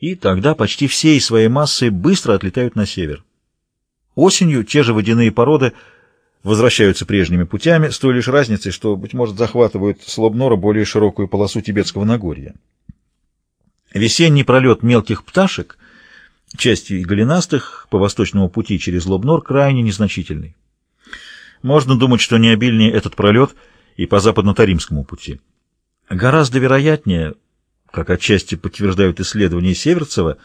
и тогда почти всей своей массой быстро отлетают на север. Осенью те же водяные породы возвращаются прежними путями, с той лишь разницей, что, быть может, захватывают с Лобнора более широкую полосу Тибетского Нагорья. Весенний пролет мелких пташек, частью и голенастых, по восточному пути через Лобнор крайне незначительный. Можно думать, что не обильнее этот пролет и по западно-таримскому пути. Гораздо вероятнее, как отчасти подтверждают исследования Северцева,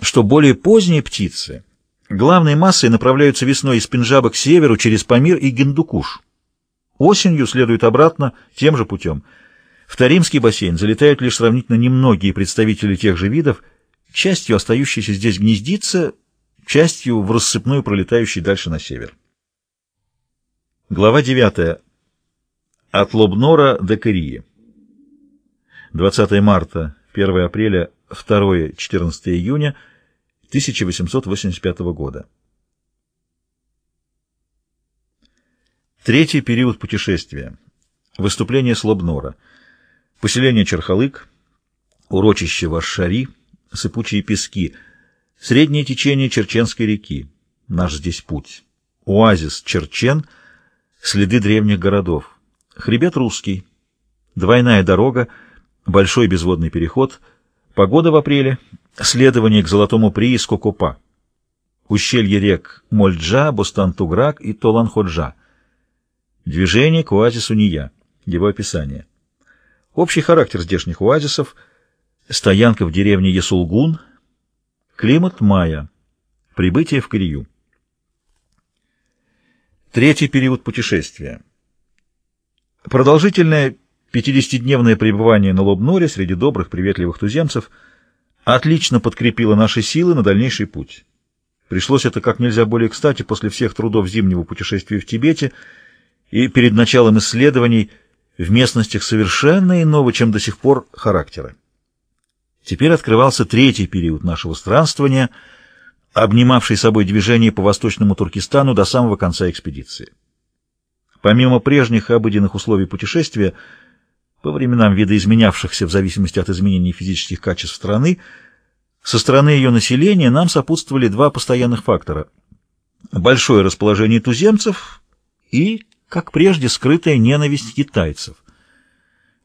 что более поздние птицы главной массой направляются весной из Пенджаба к северу через Памир и Гиндукуш. Осенью следуют обратно тем же путем. В Таримский бассейн залетают лишь сравнительно немногие представители тех же видов, частью остающиеся здесь гнездиться, частью в рассыпную пролетающей дальше на север. Глава 9. От Лобнора до Кырии. 20 марта, 1 апреля, 2-14 июня 1885 года. Третий период путешествия. Выступление с Лобнора. Поселение Черхалык, урочище Вашшари, сыпучие пески, среднее течение Черченской реки, наш здесь путь, оазис Черчен, следы древних городов, хребет русский, двойная дорога, большой безводный переход, погода в апреле, следование к золотому прииску Купа, ущелье рек Мольджа, Бустан-Туграк и Толан-Ходжа, движение к оазису Ния, его описание. Общий характер здешних оазисов, стоянка в деревне Ясулгун, климат мая, прибытие в Корию. Третий период путешествия. Продолжительное Пятидесятидневное пребывание на Лобноре среди добрых, приветливых туземцев отлично подкрепило наши силы на дальнейший путь. Пришлось это как нельзя более кстати после всех трудов зимнего путешествия в Тибете и перед началом исследований в местностях совершенно иного, чем до сих пор, характера. Теперь открывался третий период нашего странствования, обнимавший собой движение по восточному Туркестану до самого конца экспедиции. Помимо прежних обыденных условий путешествия, по временам видоизменявшихся в зависимости от изменений физических качеств страны, со стороны ее населения нам сопутствовали два постоянных фактора. Большое расположение туземцев и, как прежде, скрытая ненависть китайцев.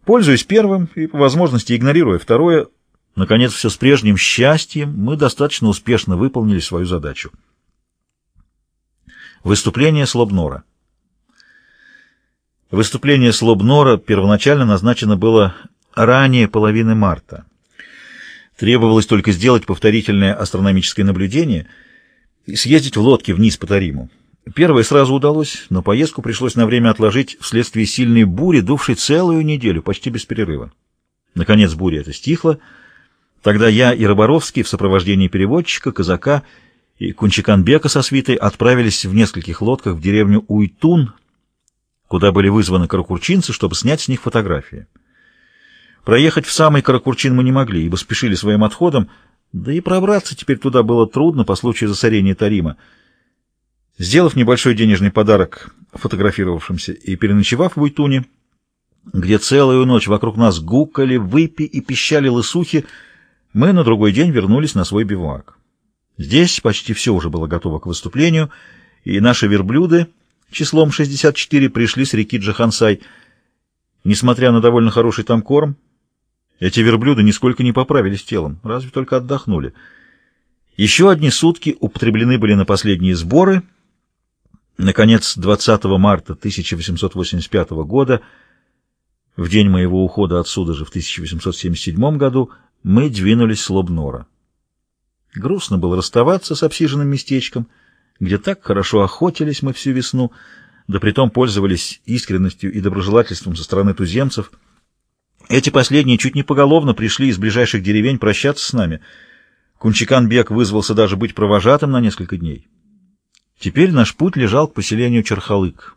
Пользуясь первым и, по возможности, игнорируя второе, наконец, все с прежним счастьем, мы достаточно успешно выполнили свою задачу. Выступление Слобнора Выступление Слобнора первоначально назначено было ранее половины марта. Требовалось только сделать повторительное астрономическое наблюдение и съездить в лодке вниз по Тариму. Первое сразу удалось, но поездку пришлось на время отложить вследствие сильной бури, дувшей целую неделю, почти без перерыва. Наконец буря эта стихла. Тогда я и Роборовский в сопровождении переводчика, казака и Кунчиканбека со свитой отправились в нескольких лодках в деревню Уйтун, куда были вызваны каракурчинцы, чтобы снять с них фотографии. Проехать в самый Каракурчин мы не могли, ибо спешили своим отходом, да и пробраться теперь туда было трудно по случаю засорения Тарима. Сделав небольшой денежный подарок фотографировавшимся и переночевав в Уйтуне, где целую ночь вокруг нас гукали, выпи и пищали лысухи, мы на другой день вернулись на свой бивуак. Здесь почти все уже было готово к выступлению, и наши верблюды числом 64 пришли с реки Джахансай. Несмотря на довольно хороший там корм, эти верблюды нисколько не поправились телом, разве только отдохнули. Еще одни сутки употреблены были на последние сборы. Наконец, 20 марта 1885 года, в день моего ухода отсюда же в 1877 году, мы двинулись с Лобнора. Грустно было расставаться с обсиженным местечком — где так хорошо охотились мы всю весну, да притом пользовались искренностью и доброжелательством со стороны туземцев. Эти последние чуть не поголовно пришли из ближайших деревень прощаться с нами. Кунчикан-бек вызвался даже быть провожатым на несколько дней. Теперь наш путь лежал к поселению Черхалык,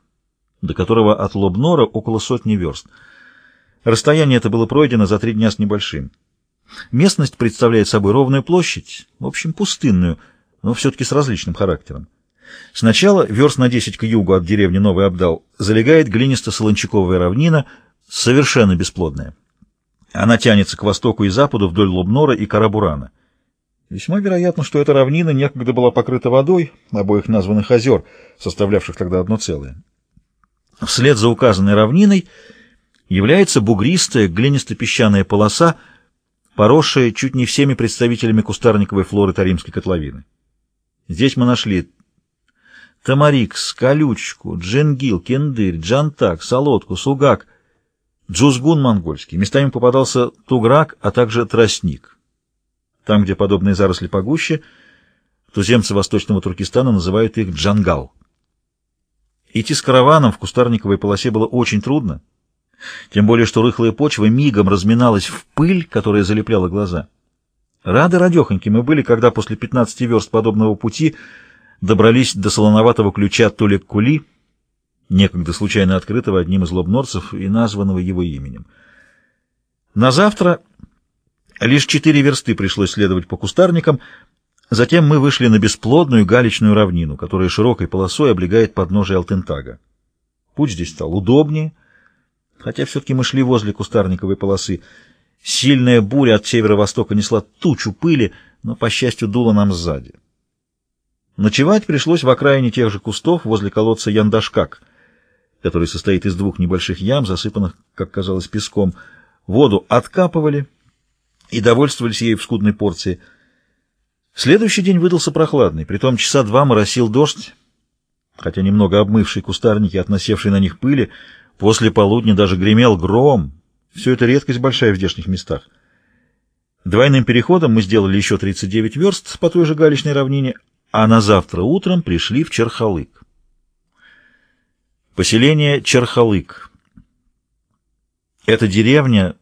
до которого от Лобнора около сотни верст. Расстояние это было пройдено за три дня с небольшим. Местность представляет собой ровную площадь, в общем, пустынную, но все-таки с различным характером. Сначала, верст на 10 к югу от деревни Новый Абдал, залегает глинисто-солончаковая равнина, совершенно бесплодная. Она тянется к востоку и западу вдоль Лобнора и Карабурана. Весьма вероятно, что эта равнина некогда была покрыта водой обоих названных озер, составлявших тогда одно целое. Вслед за указанной равниной является бугристая глинисто-песчаная полоса, поросшая чуть не всеми представителями кустарниковой флоры Таримской котловины. Здесь мы нашли тамарикс, колючку, дженгил, кендырь, джантак, солодку, сугак, джузгун монгольский. Местами попадался туграк, а также тростник. Там, где подобные заросли погуще, туземцы восточного Туркестана называют их джангал. Идти с караваном в кустарниковой полосе было очень трудно, тем более что рыхлая почва мигом разминалась в пыль, которая залепляла глаза. Рады радехоньки мы были, когда после 15 верст подобного пути добрались до солоноватого ключа Толек-Кули, некогда случайно открытого одним из лобнорцев и названного его именем. На завтра лишь четыре версты пришлось следовать по кустарникам, затем мы вышли на бесплодную галечную равнину, которая широкой полосой облегает подножие Алтентага. Путь здесь стал удобнее, хотя все-таки мы шли возле кустарниковой полосы. Сильная буря от северо-востока несла тучу пыли, но, по счастью, дула нам сзади. Ночевать пришлось в окраине тех же кустов возле колодца Яндашкак, который состоит из двух небольших ям, засыпанных, как казалось, песком. Воду откапывали и довольствовались ей в скудной порции. Следующий день выдался прохладный, притом часа два моросил дождь, хотя немного обмывший кустарники, относевшие на них пыли, после полудня даже гремел гром. Все это редкость большая в здешних местах. Двойным переходом мы сделали еще 39 верст по той же галечной равнине, а на завтра утром пришли в Черхалык. Поселение Черхалык. Эта деревня,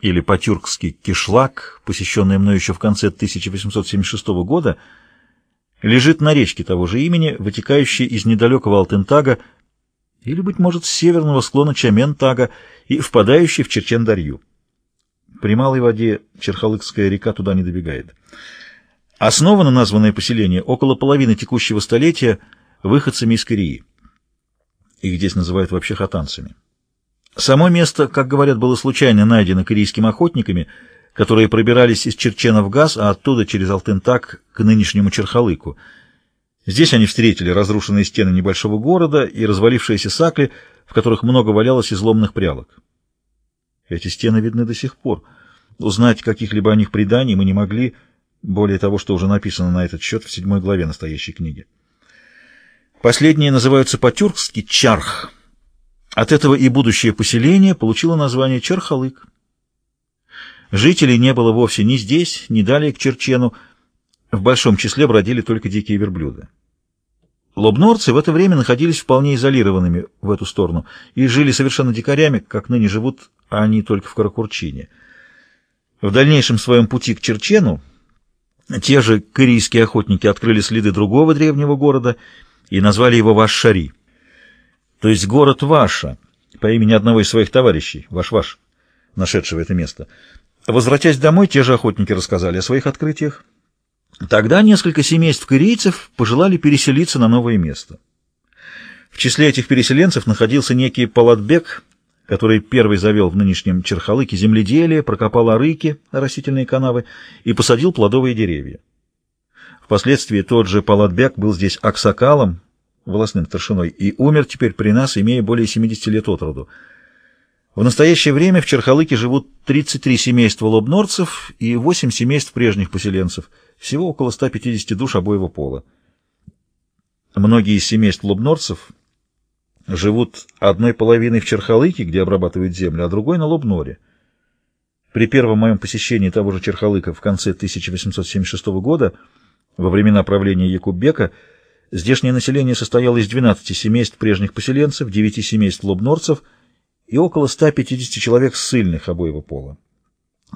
или по-тюркски Кишлак, посещенная мною еще в конце 1876 года, лежит на речке того же имени, вытекающей из недалекого Алтентага, или, быть может, с северного склона Чаментага и впадающей в Черчендарью. При малой воде Черхалыкская река туда не добегает. Основано названное поселение около половины текущего столетия выходцами из Кореи. Их здесь называют вообще хатанцами. Само место, как говорят, было случайно найдено корейскими охотниками, которые пробирались из Черчена в Газ, а оттуда через Алтентак к нынешнему Черхалыку. Здесь они встретили разрушенные стены небольшого города и развалившиеся сакли, в которых много валялось изломанных прялок. Эти стены видны до сих пор. Узнать каких-либо о них преданий мы не могли, более того, что уже написано на этот счет в седьмой главе настоящей книги. Последние называются по-тюркски «чарх». От этого и будущее поселение получило название Черхалык. Жителей не было вовсе ни здесь, ни далее к Черчену. В большом числе бродили только дикие верблюды. Лобнорцы в это время находились вполне изолированными в эту сторону и жили совершенно дикарями, как ныне живут они только в Каракурчине. В дальнейшем своем пути к Черчену те же корейские охотники открыли следы другого древнего города и назвали его Вашшари, то есть город Ваша, по имени одного из своих товарищей, Ваш-Ваш, нашедшего это место. Возвратясь домой, те же охотники рассказали о своих открытиях. Тогда несколько семейств корейцев пожелали переселиться на новое место. В числе этих переселенцев находился некий Палатбек, который первый завел в нынешнем Черхалыке земледелие, прокопал арыки, растительные канавы, и посадил плодовые деревья. Впоследствии тот же Палатбек был здесь аксакалом, волосным старшиной, и умер теперь при нас, имея более 70 лет от роду. В настоящее время в Черхалыке живут 33 семейства лобнорцев и 8 семейств прежних поселенцев, всего около 150 душ обоего пола. Многие из семейств лобнорцев живут одной половиной в Черхалыке, где обрабатывают землю, а другой на Лобноре. При первом моем посещении того же Черхалыка в конце 1876 года, во времена правления Якуббека, здешнее население состояло из 12 семейств прежних поселенцев, 9 семейств лобнорцев и около 150 человек ссыльных обоего пола.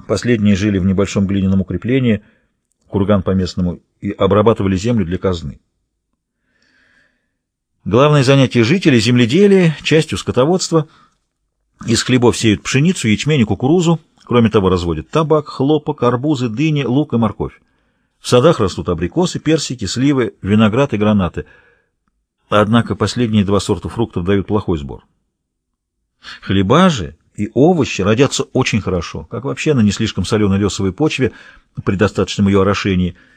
Последние жили в небольшом глиняном укреплении, курган по-местному, и обрабатывали землю для казны. Главное занятие жителей – земледелие, частью скотоводства. Из хлебов сеют пшеницу, ячмень и кукурузу. Кроме того, разводят табак, хлопок, арбузы, дыни, лук и морковь. В садах растут абрикосы, персики, сливы, виноград и гранаты. Однако последние два сорта фруктов дают плохой сбор. Хлеба же и овощи родятся очень хорошо, как вообще на не слишком соленой лесовой почве при достаточном ее орошении –